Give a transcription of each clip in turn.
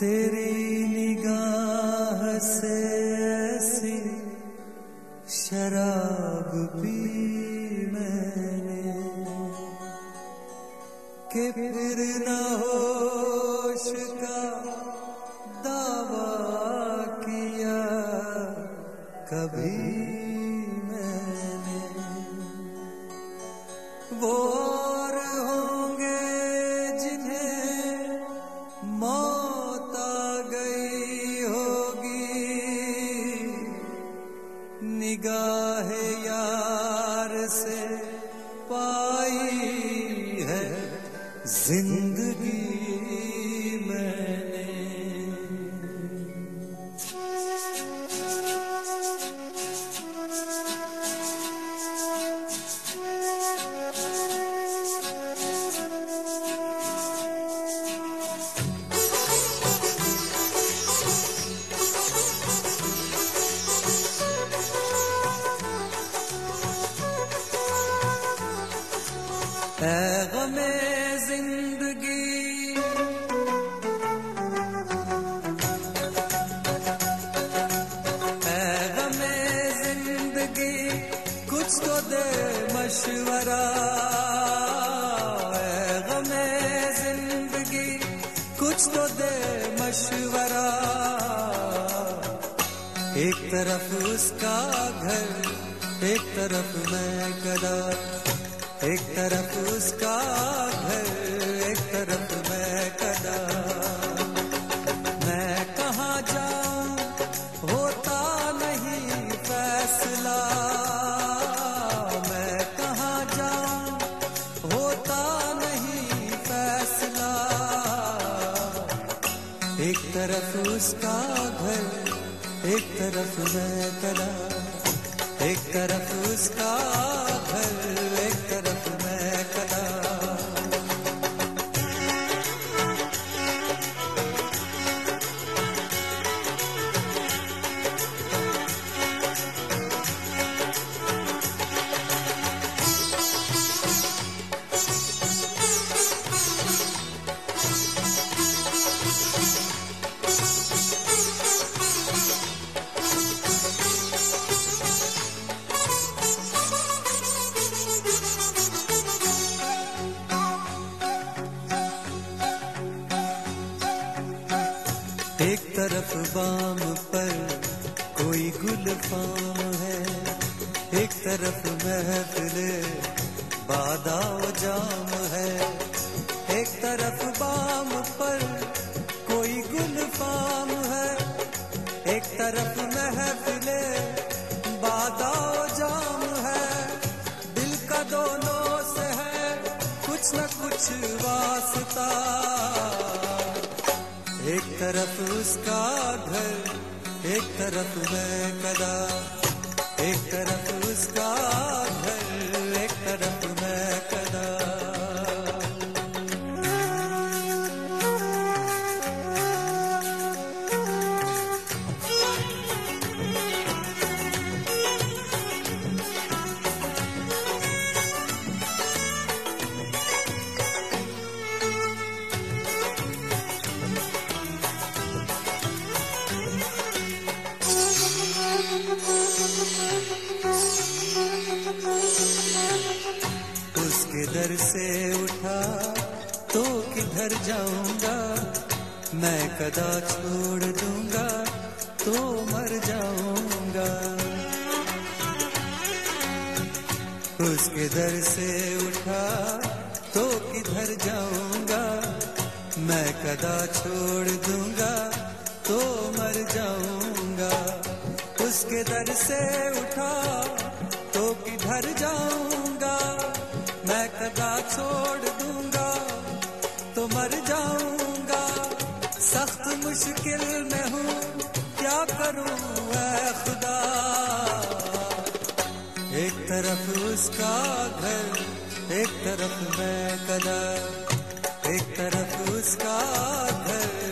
तेरी निगाह से ऐसी शराब पी मैंने। कि फिर न होश का दावा किया, कभी ज़िंदगी मैंने। है गमे मशवरा गमे ज़िंदगी, कुछ तो दे मशवरा। एक तरफ़ उसका घर, एक तरफ़ मैं कदा एक तरफ़ उसका घर, एक तरफ़ उसका घर एक तरफ़ मैं तरा एक तरफ़ उसका बाम पर कोई गुल फाम है। एक तरफ़ महफिल बादाव जाम है। एक तरफ़ बाम पर कोई गुल फाम है। एक तरफ़ महफिल बादाव जाम है। दिल का दोनों से है, कुछ न कुछ वास्ता। तरफ़ उसका घर एक तरफ़ मैं कदा से उठा तो किधर जाऊँगा? मैं कदा छोड़ दूँगा तो मर जाऊँगा। उसके दर से उठा तो किधर जाऊँगा? मैं कदा छोड़ दूँगा तो मर जाऊँगा। उसके दर से उठा तो किधर जाऊँगा? छोड़ दूँगा तो मर जाऊँगा। सख्त मुश्किल में हूँ, क्या करूँ खुदा? एक तरफ़ उसका घर, एक तरफ़ मैं कदर। एक तरफ़ उसका घर।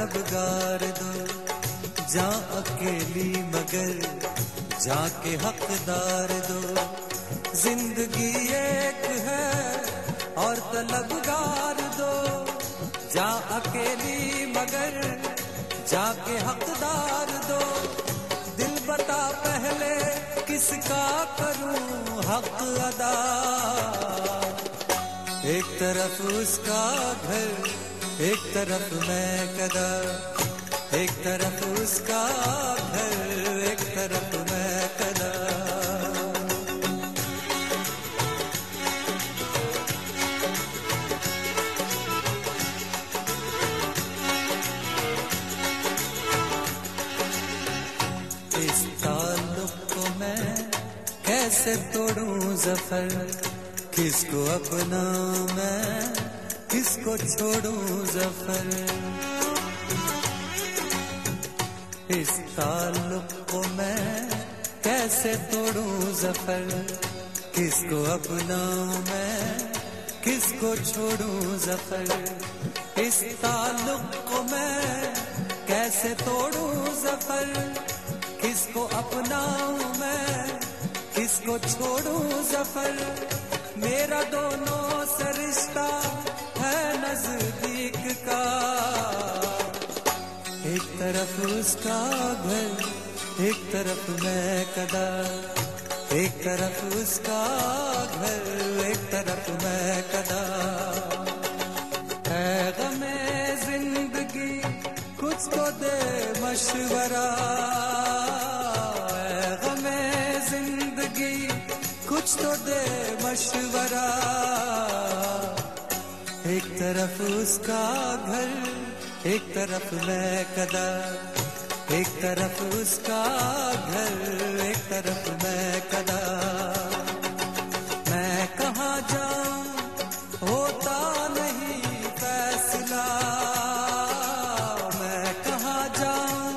तलबगार दो, जा अकेली मगर, जाके हकदार दो। ज़िंदगी एक है, और तलबगार दो। जा अकेली मगर, जाके हकदार दो। दिल बता पहले, किसका करूँ हक अदा? एक तरफ़ उसका घर एक तरफ़ मैं कदा एक तरफ़ उसका घर, एक तरफ़ मैं कदा इस ताल्लुक को मैं कैसे तोड़ूं ज़फ़र? किसको अपना मैं किसको छोड़ूं ज़फ़र? इस ताल्लुक को मैं कैसे तोड़ूं ज़फ़र? किसको अपना मैं? किसको छोड़ूं ज़फ़र? इस ताल्लुक को मैं कैसे तोड़ूं ज़फ़र? किसको अपनाऊं मैं? किसको छोड़ूं ज़फ़र? मेरा दोनों से रिश्ता नज़दीक का। एक तरफ़ उसका घर, एक तरफ़ मैं कदा एक तरफ़ उसका घर, एक तरफ़ मैं कदा ज़िंदगी, कुछ तो दे मशवरा। गमे ज़िंदगी, कुछ तो दे मशवरा। एक तरफ़ उसका घर, एक तरफ़ मैं कदा एक तरफ़ उसका घर, एक तरफ़ मैं कदा मैं कहाँ जाऊँ, होता नहीं फैसला। मैं कहाँ जाऊँ,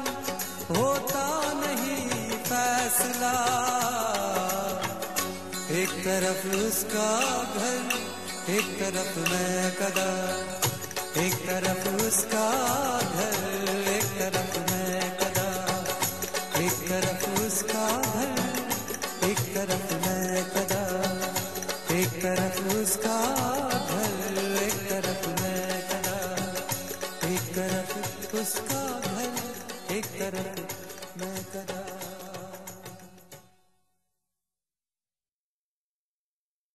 होता नहीं फैसला। एक तरफ़ उसका घर एक तरफ़ मैं कदा एक तरफ़ उसका घर, एक तरफ़ मैं कदा एक तरफ़ उसका घर, एक तरफ़ मैं कदा एक तरफ़ उसका घर, एक तरफ़ मैं कदा एक तरफ़ उसका घर, एक तरफ़ मैं कदा